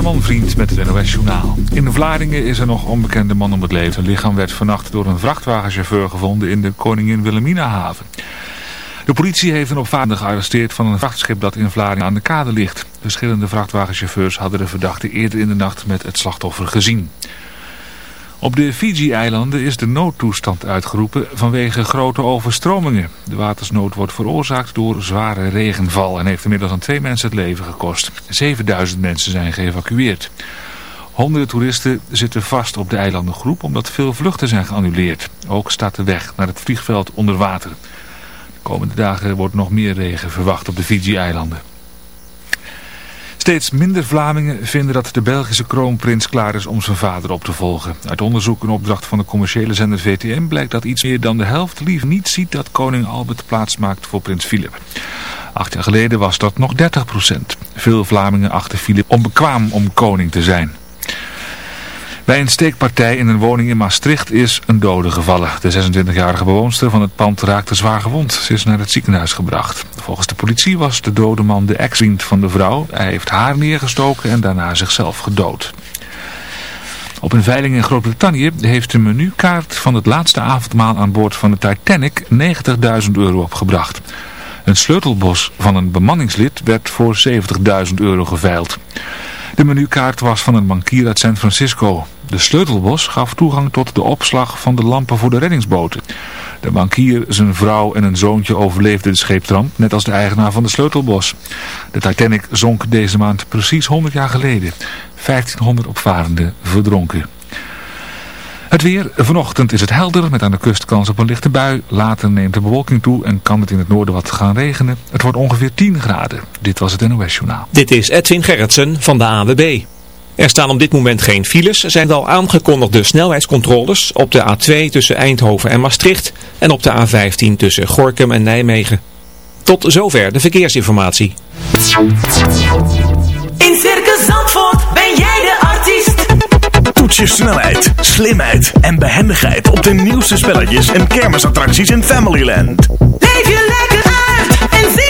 Herman Vriend met het NOS Journaal. In Vlaardingen is er nog onbekende man om het leven. Het lichaam werd vannacht door een vrachtwagenchauffeur gevonden in de Koningin Wilhelmina haven. De politie heeft een opvarende gearresteerd van een vrachtschip dat in Vlaardingen aan de kade ligt. Verschillende vrachtwagenchauffeurs hadden de verdachte eerder in de nacht met het slachtoffer gezien. Op de Fiji-eilanden is de noodtoestand uitgeroepen vanwege grote overstromingen. De watersnood wordt veroorzaakt door zware regenval en heeft inmiddels aan twee mensen het leven gekost. 7000 mensen zijn geëvacueerd. Honderden toeristen zitten vast op de eilandengroep omdat veel vluchten zijn geannuleerd. Ook staat de weg naar het vliegveld onder water. De komende dagen wordt nog meer regen verwacht op de Fiji-eilanden. Steeds minder Vlamingen vinden dat de Belgische kroonprins klaar is om zijn vader op te volgen. Uit onderzoek en opdracht van de commerciële zender VTM blijkt dat iets meer dan de helft liever niet ziet dat koning Albert plaatsmaakt voor prins Philip. Acht jaar geleden was dat nog 30 procent. Veel Vlamingen achten Philip onbekwaam om koning te zijn. Bij een steekpartij in een woning in Maastricht is een dode gevallen. De 26-jarige bewoonster van het pand raakte zwaar gewond. Ze is naar het ziekenhuis gebracht. Volgens de politie was de dode man de ex-vriend van de vrouw. Hij heeft haar neergestoken en daarna zichzelf gedood. Op een veiling in Groot-Brittannië heeft de menukaart van het laatste avondmaal aan boord van de Titanic 90.000 euro opgebracht. Een sleutelbos van een bemanningslid werd voor 70.000 euro geveild. De menukaart was van een bankier uit San Francisco. De sleutelbos gaf toegang tot de opslag van de lampen voor de reddingsboten. De bankier, zijn vrouw en een zoontje overleefden de scheeptramp, net als de eigenaar van de sleutelbos. De Titanic zonk deze maand precies 100 jaar geleden. 1500 opvarenden verdronken. Het weer. Vanochtend is het helder met aan de kust kans op een lichte bui. Later neemt de bewolking toe en kan het in het noorden wat gaan regenen. Het wordt ongeveer 10 graden. Dit was het NOS Journaal. Dit is Edwin Gerritsen van de AWB. Er staan op dit moment geen files. Er zijn wel aangekondigde snelheidscontroles op de A2 tussen Eindhoven en Maastricht en op de A15 tussen Gorkum en Nijmegen. Tot zover de verkeersinformatie. In Circus Zandvoort ben jij de artiest. Toets je snelheid, slimheid en behendigheid op de nieuwste spelletjes en kermisattracties in Familyland. Leef je lekker uit en zie.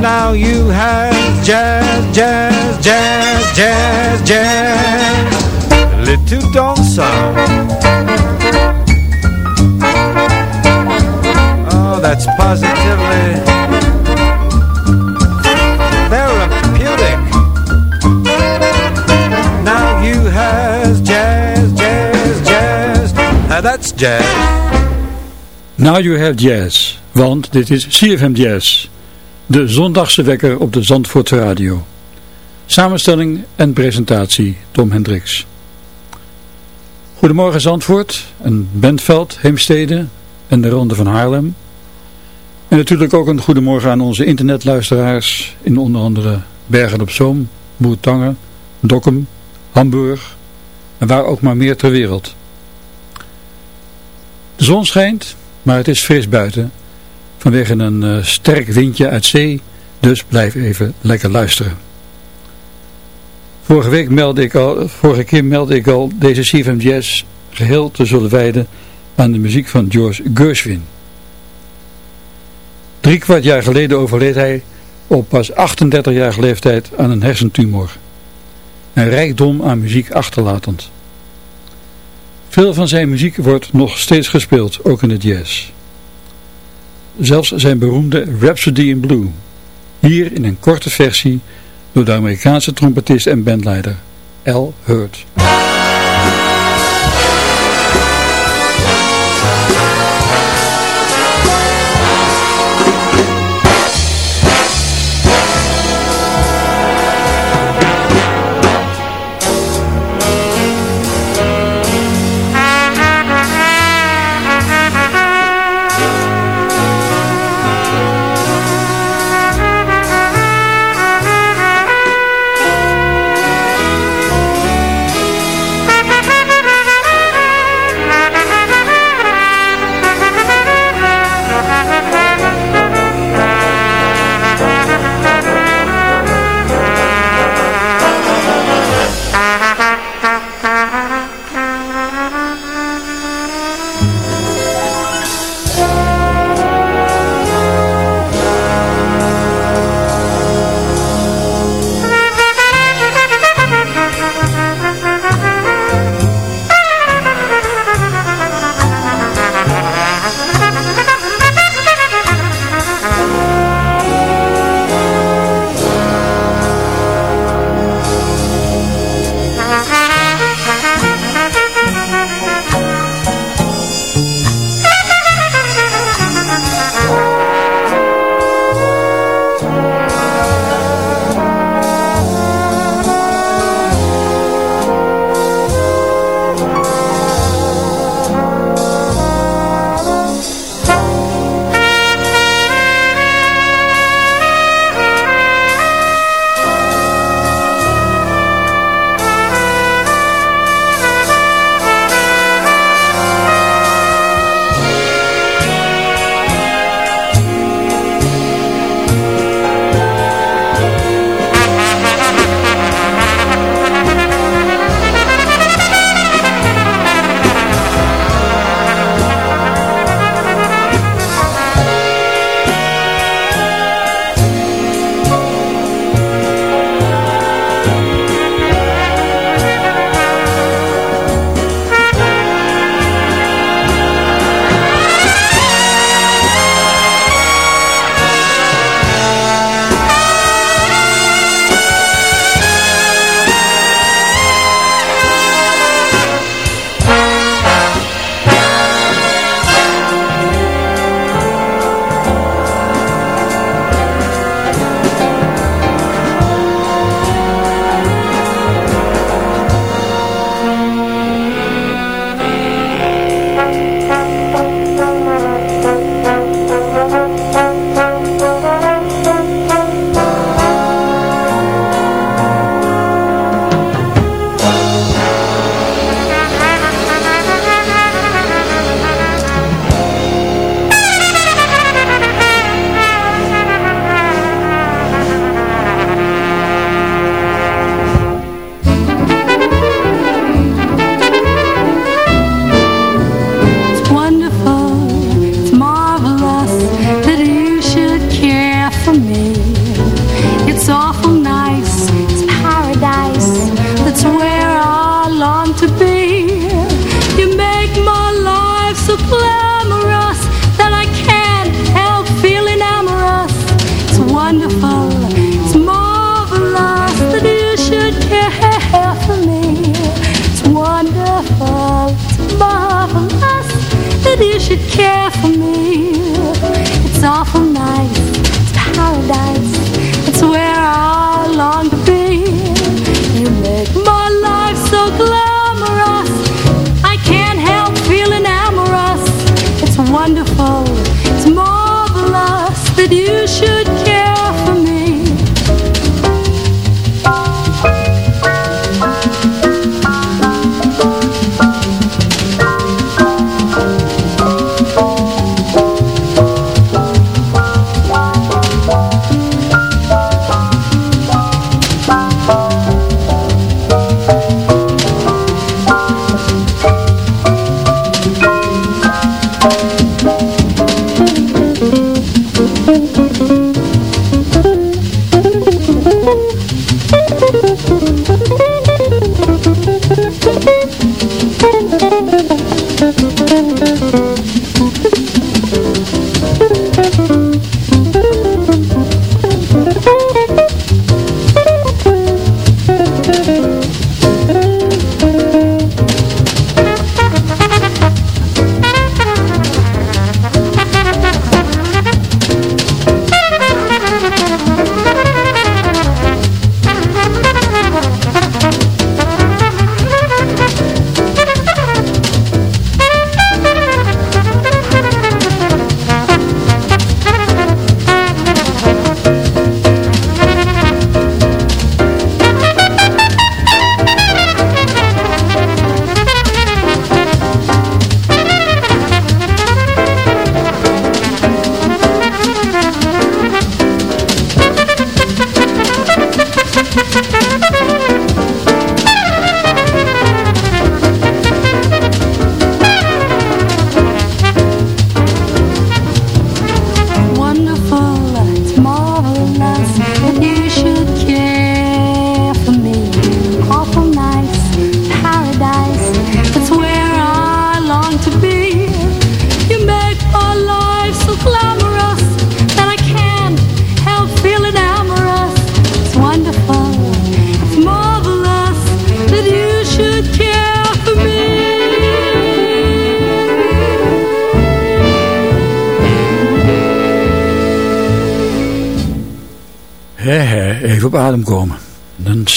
Now you have jazz, jazz, jazz, jazz, jazz. Little don't sound. Oh, that's positively that's jazz. Now you have jazz, want dit is CFM Jazz. De zondagse wekker op de Zandvoortse Radio. Samenstelling en presentatie Tom Hendricks. Goedemorgen Zandvoort en Bentveld, Heemstede en de Ronde van Haarlem. En natuurlijk ook een goedemorgen aan onze internetluisteraars in onder andere Bergen op Zoom, Boertangen, Dokkum, Hamburg en waar ook maar meer ter wereld. De zon schijnt, maar het is fris buiten vanwege een uh, sterk windje uit zee, dus blijf even lekker luisteren. Vorige, week meldde ik al, vorige keer meldde ik al deze CFM Jazz geheel te zullen wijden aan de muziek van George Gershwin. Drie kwart jaar geleden overleed hij op pas 38-jarige leeftijd aan een hersentumor. Een rijkdom aan muziek achterlatend. Veel van zijn muziek wordt nog steeds gespeeld, ook in de jazz. Zelfs zijn beroemde Rhapsody in Blue. Hier in een korte versie door de Amerikaanse trompetist en bandleider Al Hurt.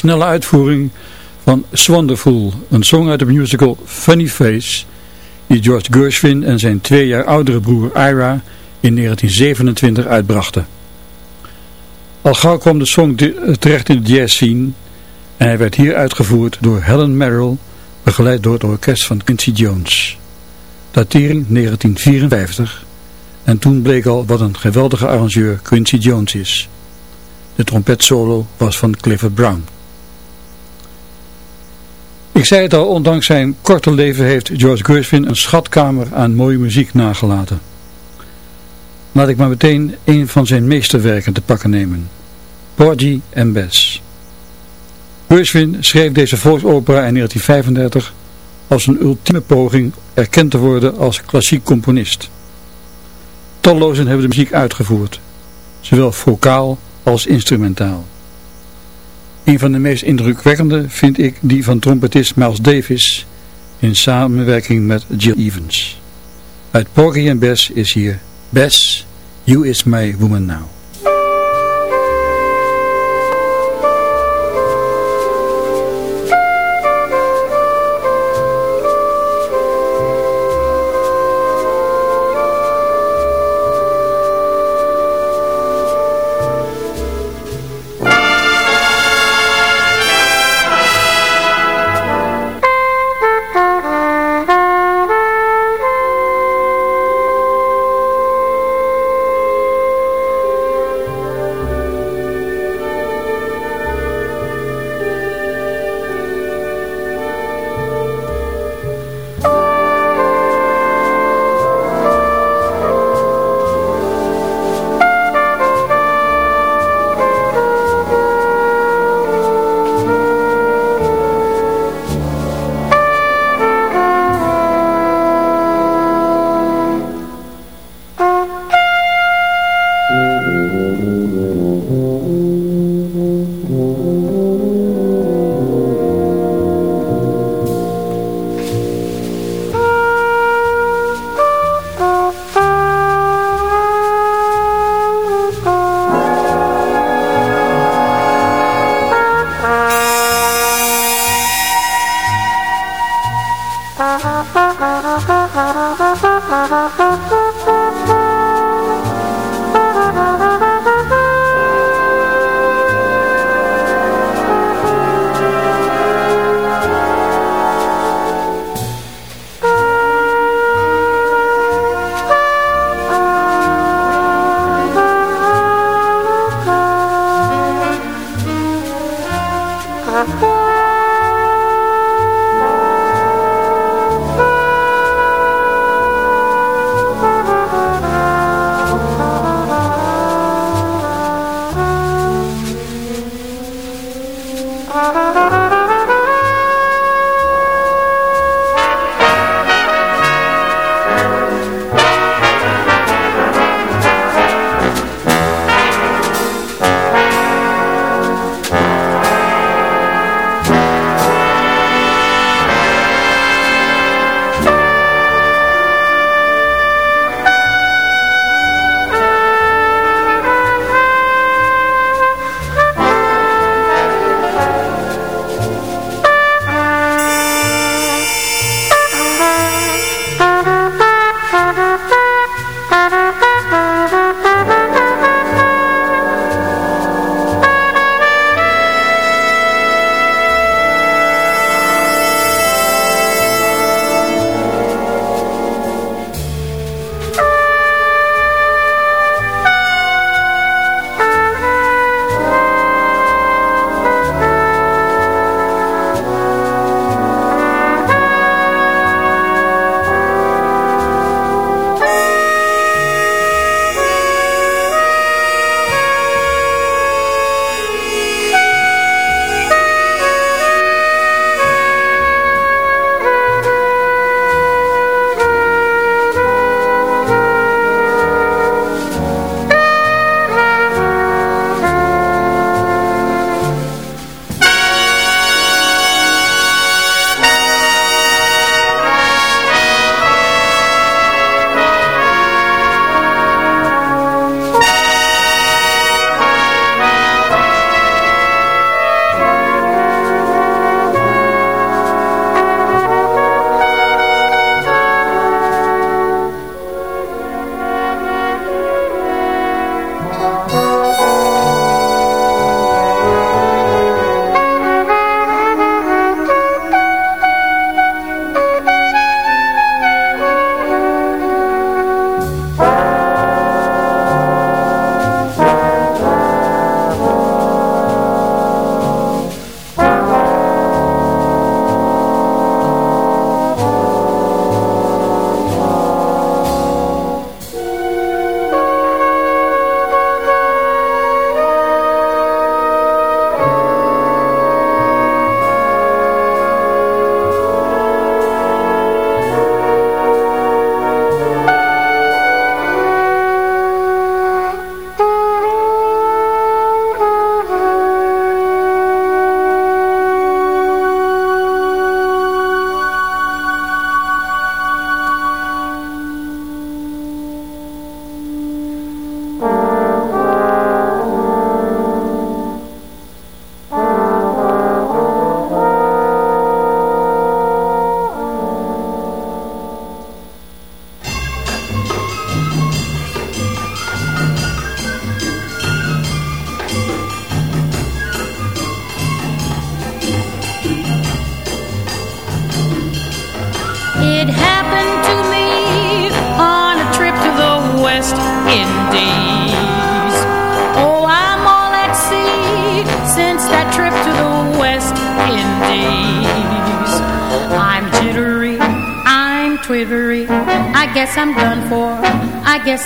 Snelle uitvoering van Swonderful, een song uit de musical Funny Face, die George Gershwin en zijn twee jaar oudere broer Ira in 1927 uitbrachten. Al gauw kwam de song terecht in de jazz scene en hij werd hier uitgevoerd door Helen Merrill, begeleid door het orkest van Quincy Jones. Datering 1954 en toen bleek al wat een geweldige arrangeur Quincy Jones is. De trompetsolo was van Clifford Brown. Ik zei het al, ondanks zijn korte leven heeft George Gershwin een schatkamer aan mooie muziek nagelaten. Laat ik maar meteen een van zijn meesterwerken te pakken nemen. Porgy and Bess. Gershwin schreef deze volksopera in 1935 als een ultieme poging erkend te worden als klassiek componist. Tallozen hebben de muziek uitgevoerd, zowel vocaal als instrumentaal. Een van de meest indrukwekkende vind ik die van trompetist Miles Davis in samenwerking met Jill Evans. Uit Porgy and Bess is hier Bess, You Is My Woman Now.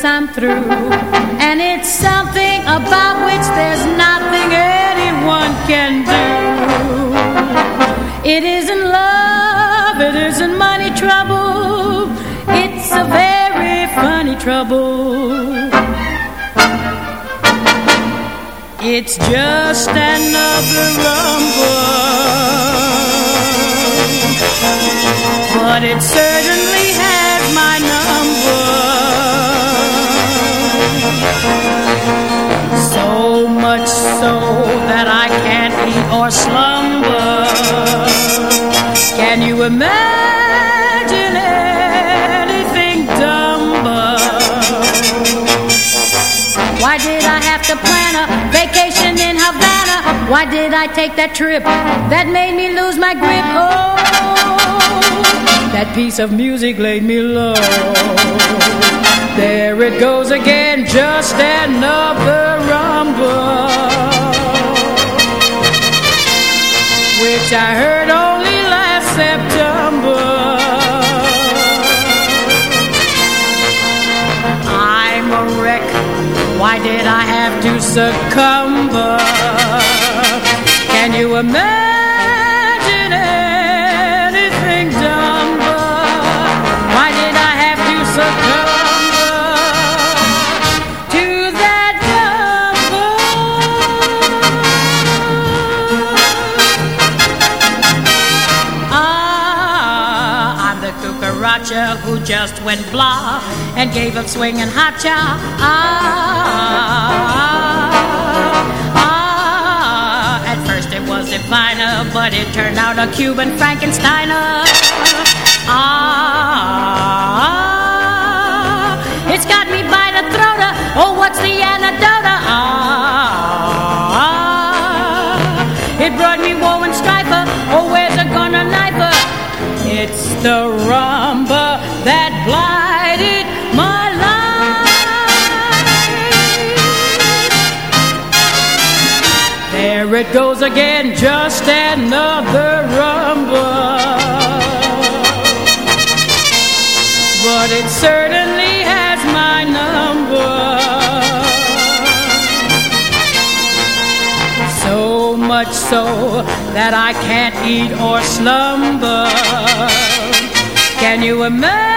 I'm through. And it's something about which there's nothing anyone can do. It isn't love, it isn't money trouble. It's a very funny trouble. It's just another rumble. But it certainly has my Imagine anything dumber? Why did I have to plan a vacation in Havana? Why did I take that trip that made me lose my grip? Oh, that piece of music laid me low. There it goes again, just another rumble. Which I heard only succumb? Can you imagine anything dumber? Why did I have to succumb to that Ah, I'm the cucaracha who just went blah and gave up swinging hot cha. Ah, it but it turned out a Cuban Frankensteiner. Ah, it's got me by the throat. Oh, what's the antidote? Ah, it brought me woe and strife. Oh, where's it gonna knife? It's the rumba that blighted my life. There it goes again, just another rumble But it certainly has my number. So much so that I can't eat or slumber. Can you imagine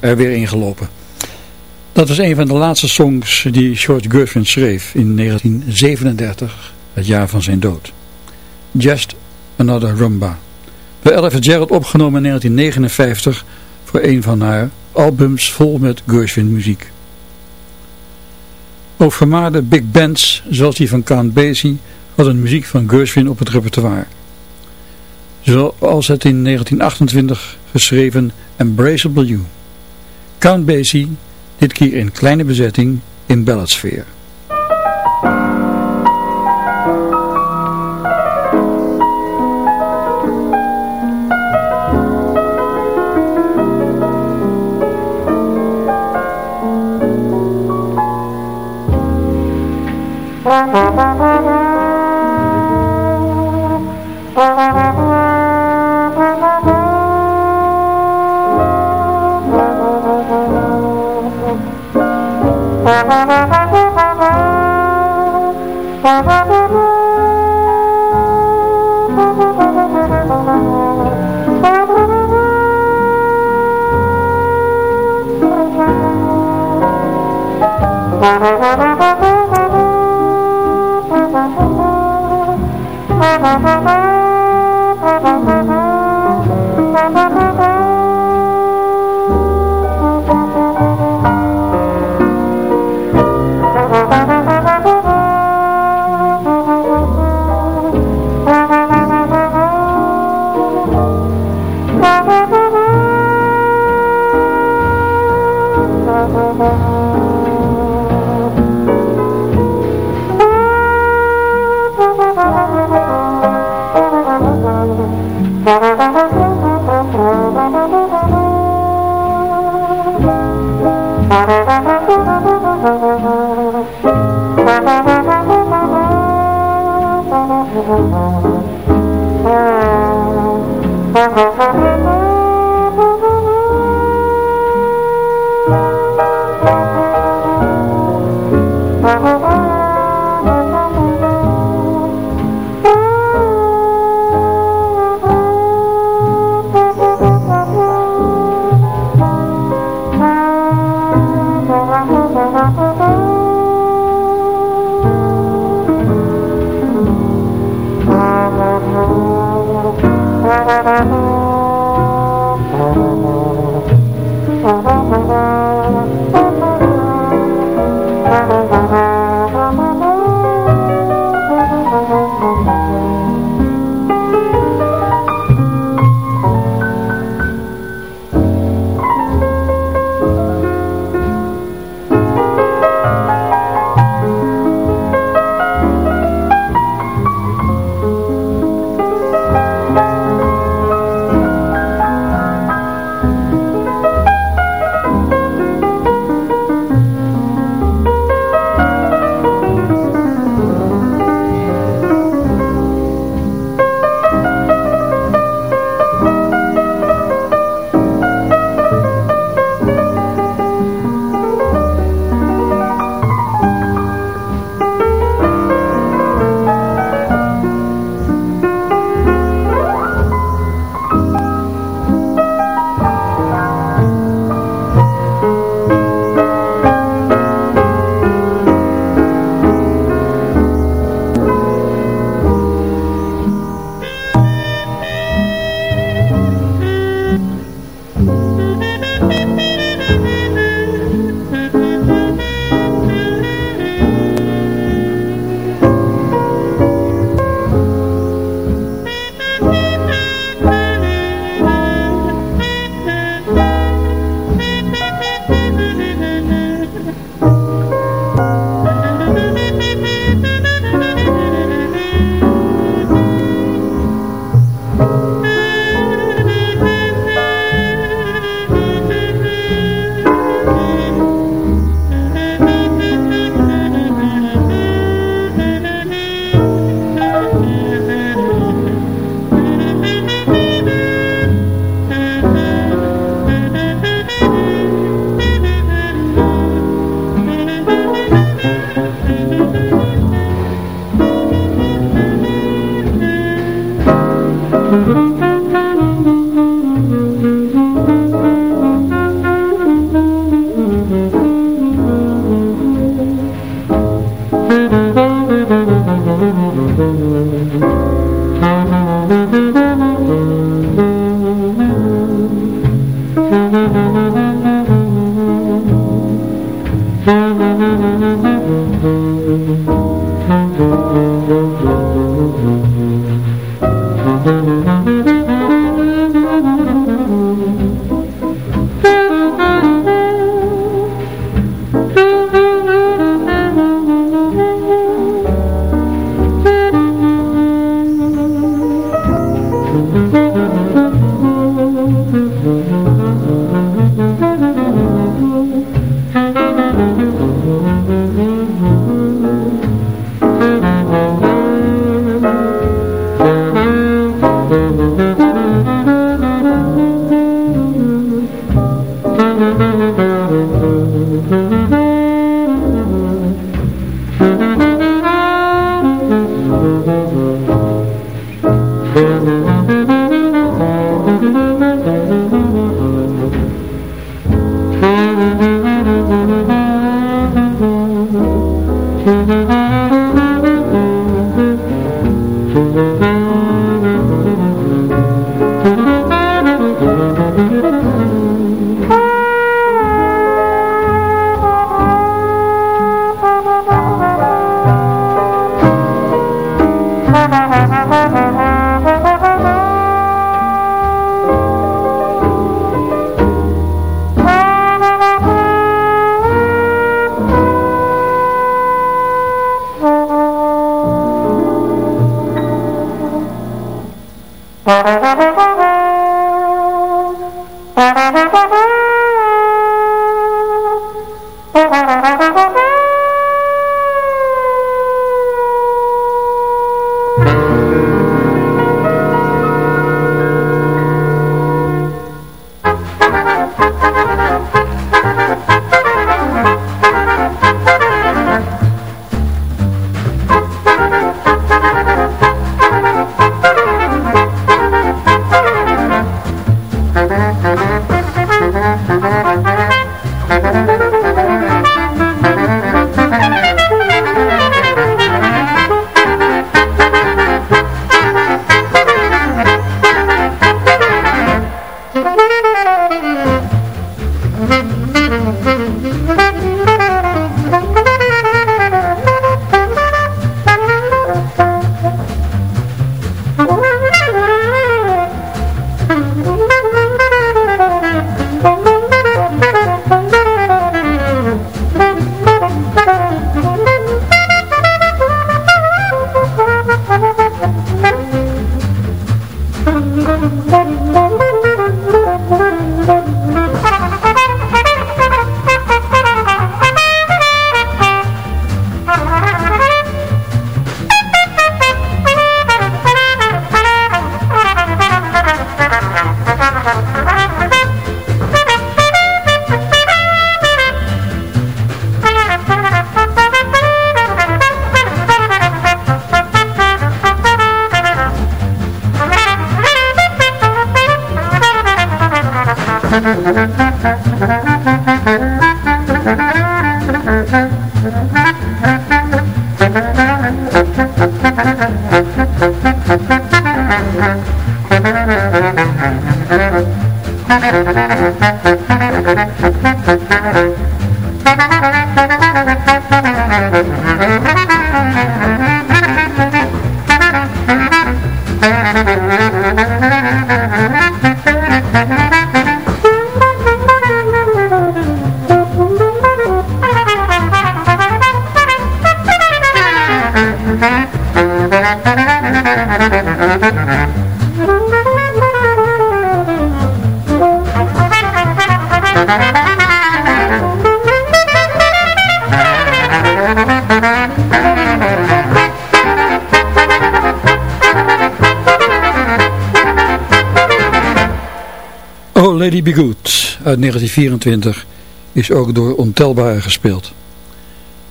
er weer ingelopen. Dat was een van de laatste songs die George Gershwin schreef in 1937, het jaar van zijn dood. Just Another Rumba. Bij Ella Fitzgerald opgenomen in 1959 voor een van haar albums vol met Gershwin muziek. Ook vermaarde big bands, zoals die van Count Basie, hadden muziek van Gershwin op het repertoire. Zoals het in 1928 geschreven Embraceable You. Count Basie, dit keer in kleine bezetting in balladsfeer. MUZIEK Be Good uit 1924 is ook door ontelbare gespeeld.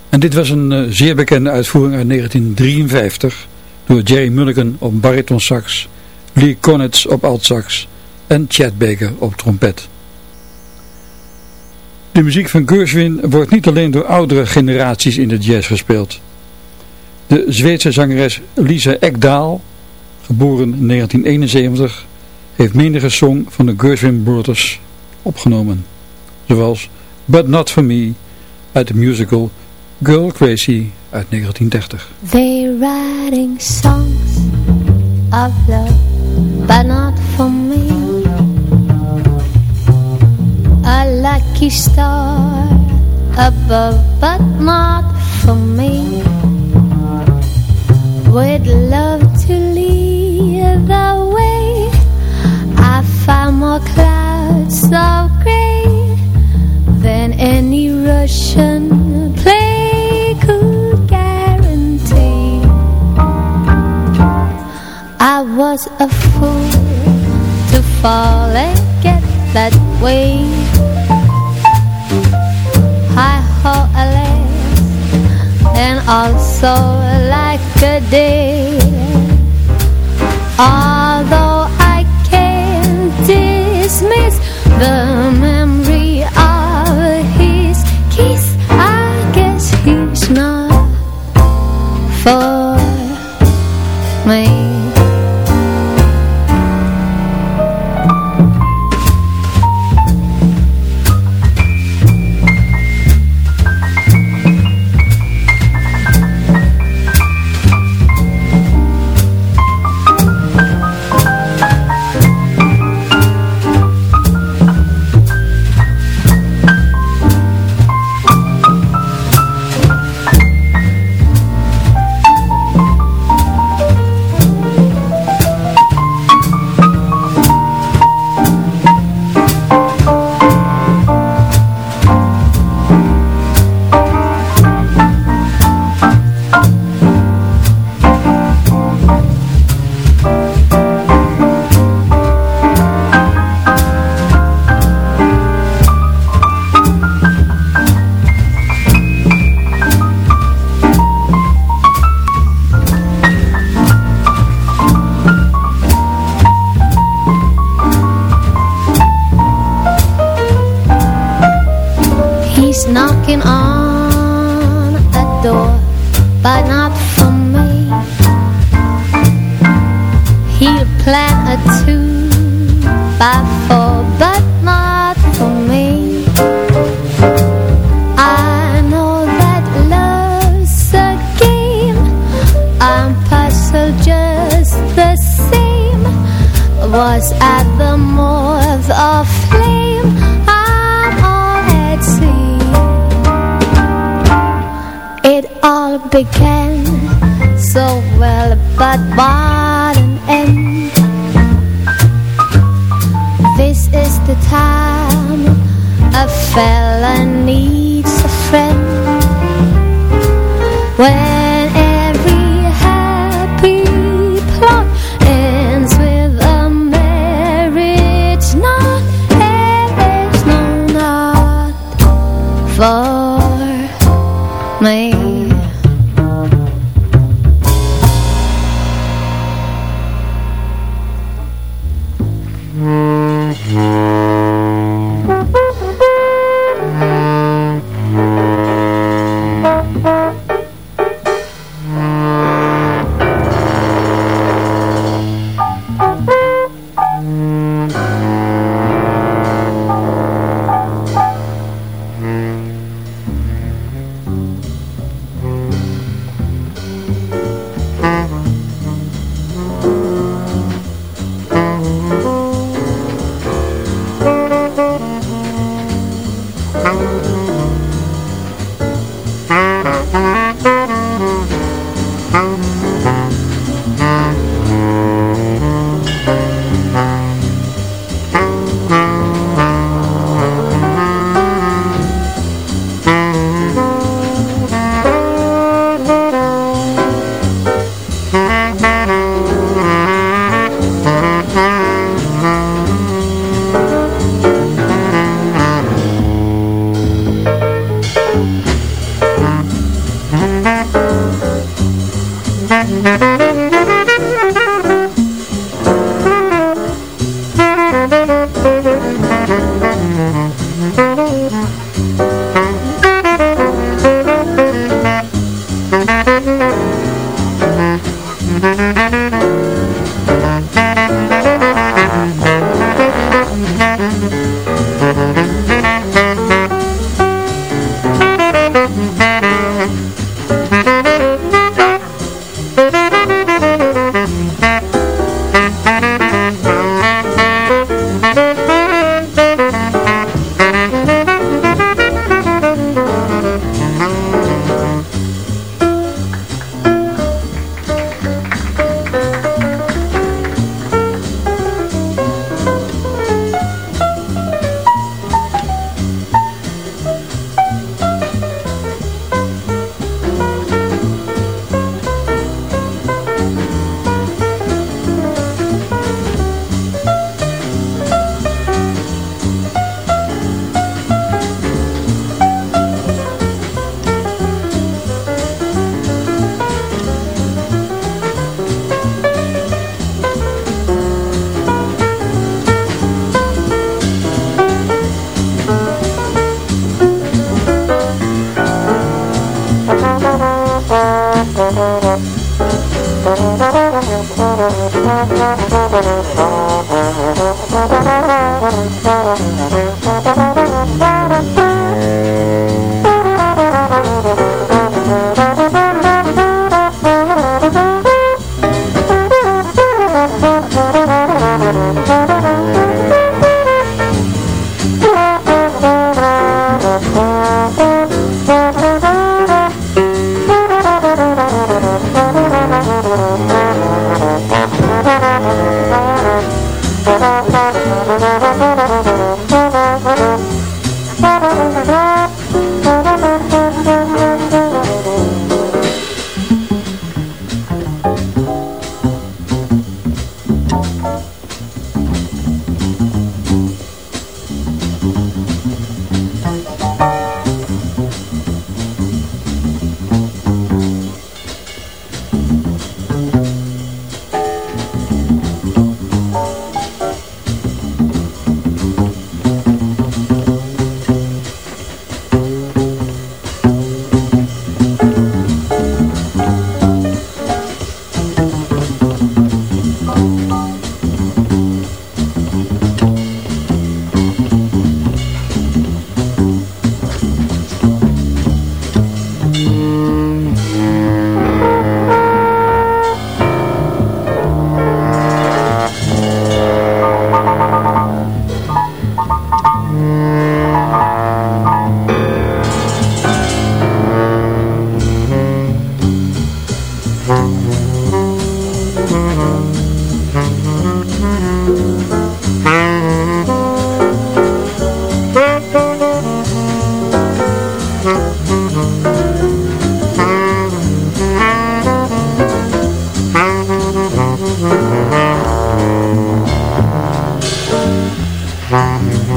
En dit was een uh, zeer bekende uitvoering uit 1953 door Jerry Mulligan op baritonsax, Lee Konitz op altsax en Chad Baker op trompet. De muziek van Gershwin wordt niet alleen door oudere generaties in de jazz gespeeld. De Zweedse zangeres Lisa Ekdaal, geboren in 1971, heeft menige song van de Gershwin Brothers opgenomen. Zoals But Not For Me uit de musical Girl Crazy uit 1930. They writing songs of love but not for me. A lucky star above, but not for me. Would love to lead the way. Found more clouds of gray than any Russian play could guarantee. I was a fool to fall and get that way. I hope alas, and also like a day. Although dismiss the memory I'm puzzled just the same. Was at the moth of flame. I'm all at sea. It all began so well, but what an end. This is the time a fella needs a friend. When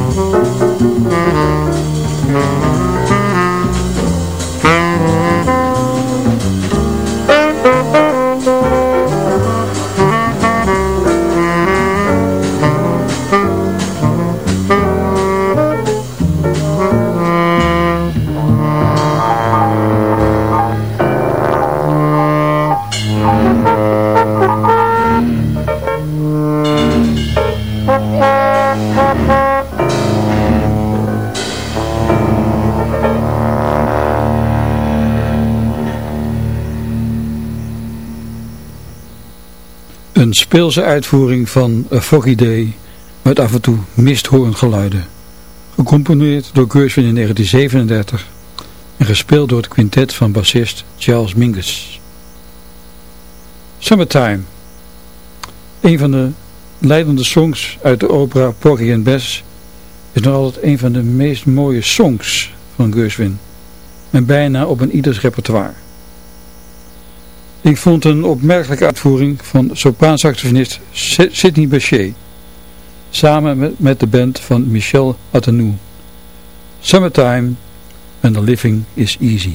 Mm-hmm. Speelse uitvoering van A Foggy Day met af en toe misthoorngeluiden. Gecomponeerd door Gershwin in 1937 en gespeeld door het quintet van bassist Charles Mingus. Summertime. Een van de leidende songs uit de opera Porgy and Bess is nog altijd een van de meest mooie songs van Gershwin. En bijna op een ieders repertoire. Ik vond een opmerkelijke uitvoering van sopraansaxofonist Sidney Bechet. Samen met, de band van Michel Atenou. Summertime and the living is easy.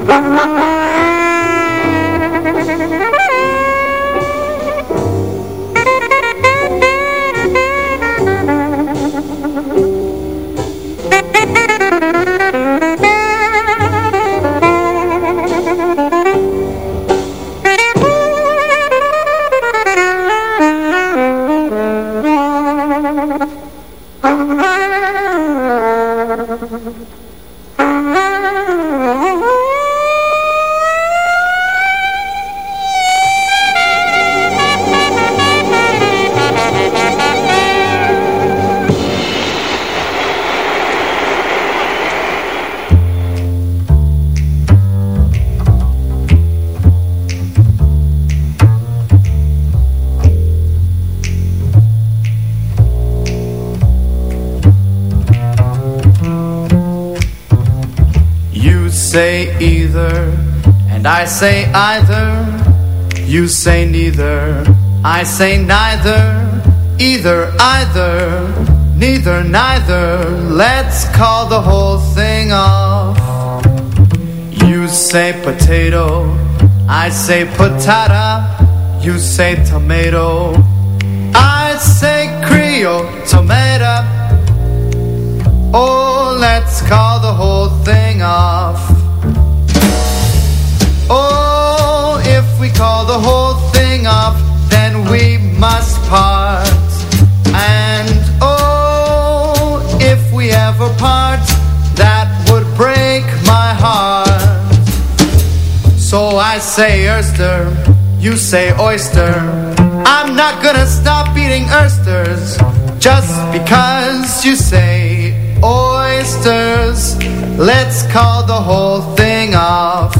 You. either, and I say either. You say neither, I say neither. Either, either, neither, neither. Let's call the whole thing off. You say potato, I say patata. You say tomato, I say Creole tomato. Say oyster, you say oyster. I'm not gonna stop eating oysters just because you say oysters. Let's call the whole thing off.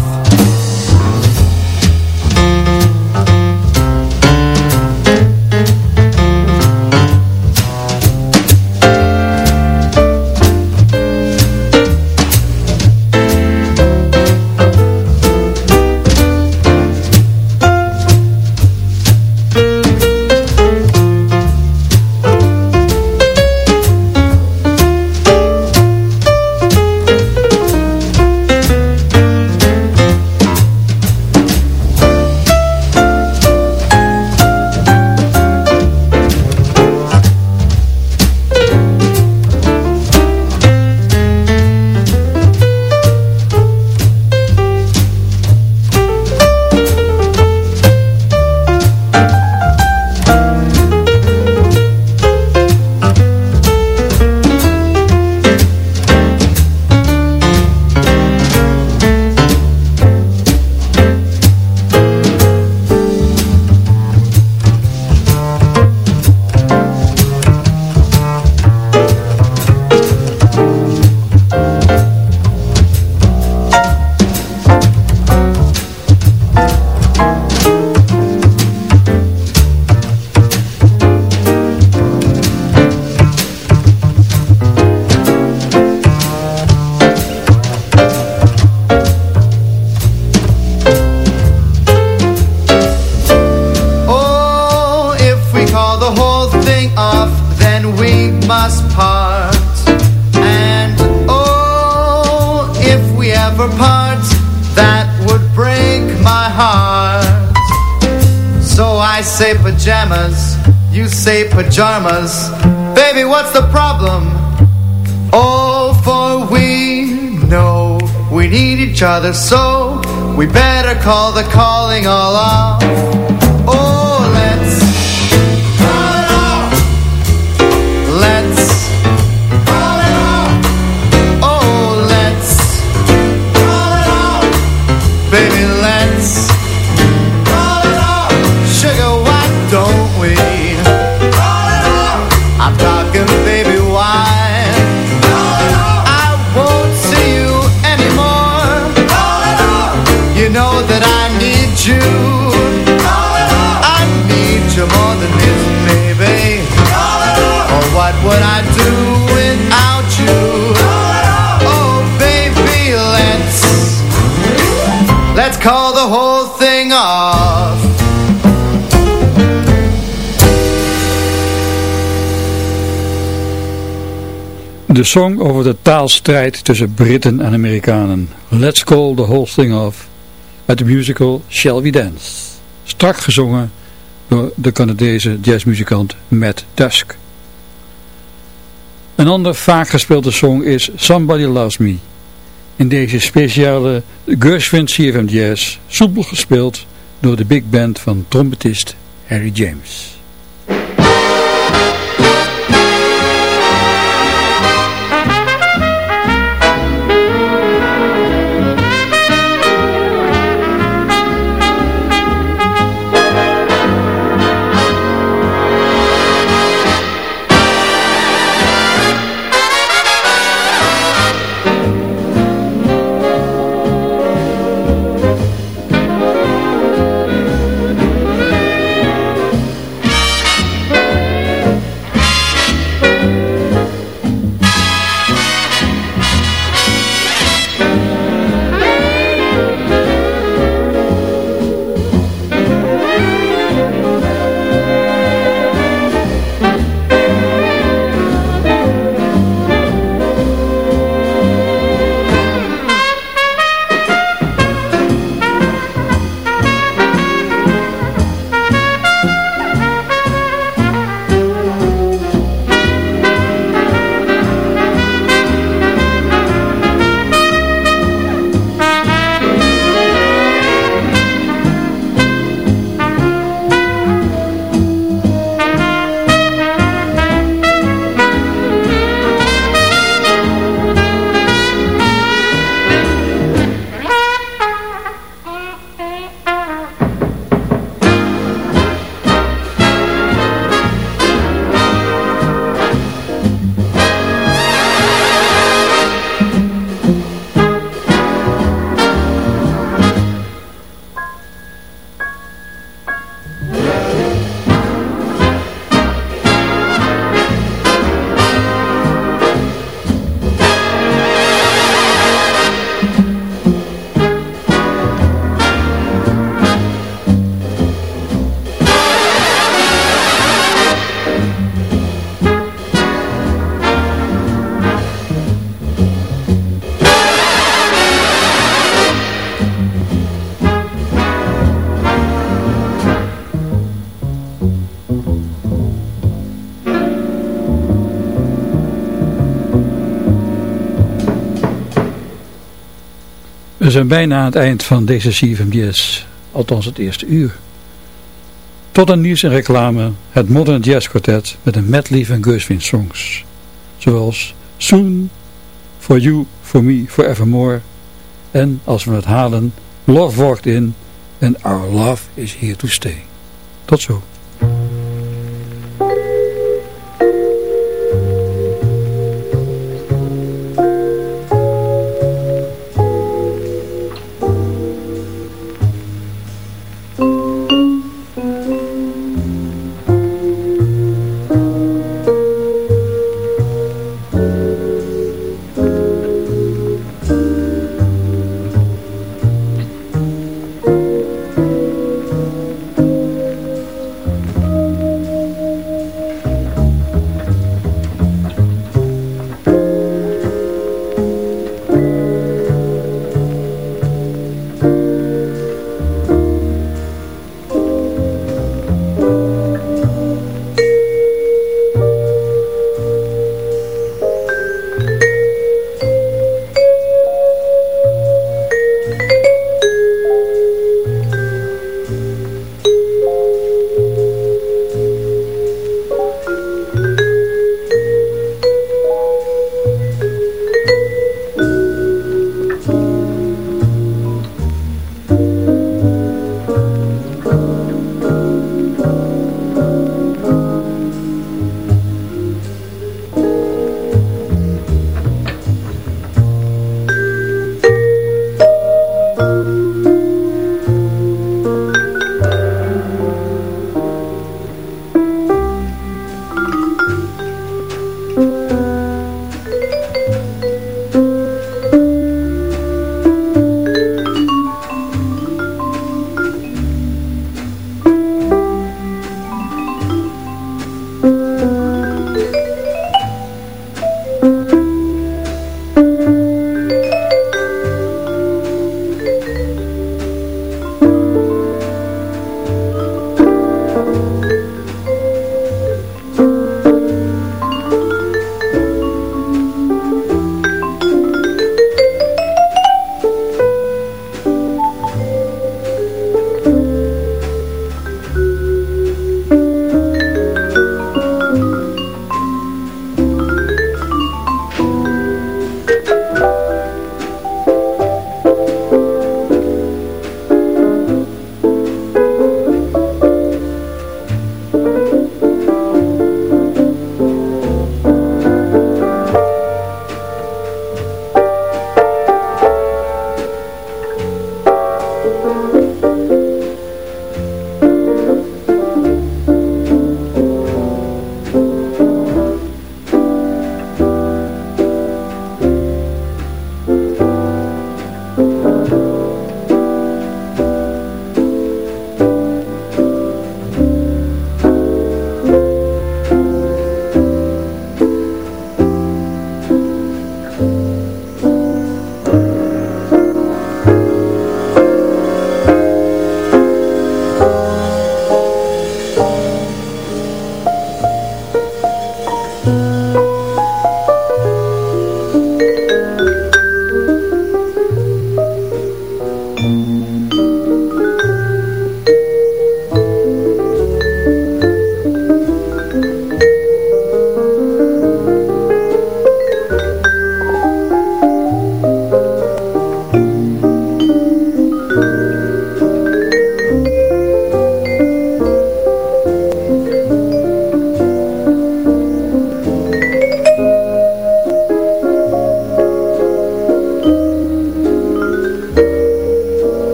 Ever part, that would break my heart. So I say pajamas, you say pajamas. Baby, what's the problem? Oh, for we know we need each other so We better call the calling all off call the whole thing off De song over de taalstrijd tussen Britten en Amerikanen. Let's call the whole thing off. Uit de musical Shall We Dance. Strak gezongen door de Canadese jazzmuzikant Matt Dusk. Een ander vaak gespeelde song is Somebody Loves Me. In deze speciale Gershwin CFM Jazz, soepel gespeeld door de big band van trompetist Harry James. We zijn bijna aan het eind van deze CFMJS, althans het eerste uur. Tot een nieuws en reclame, het Modern Jazz Quartet met een medley van Gershwin songs. Zoals Soon, For You, For Me, Forevermore. En als we het halen, Love Walked In en Our Love Is Here To Stay. Tot zo.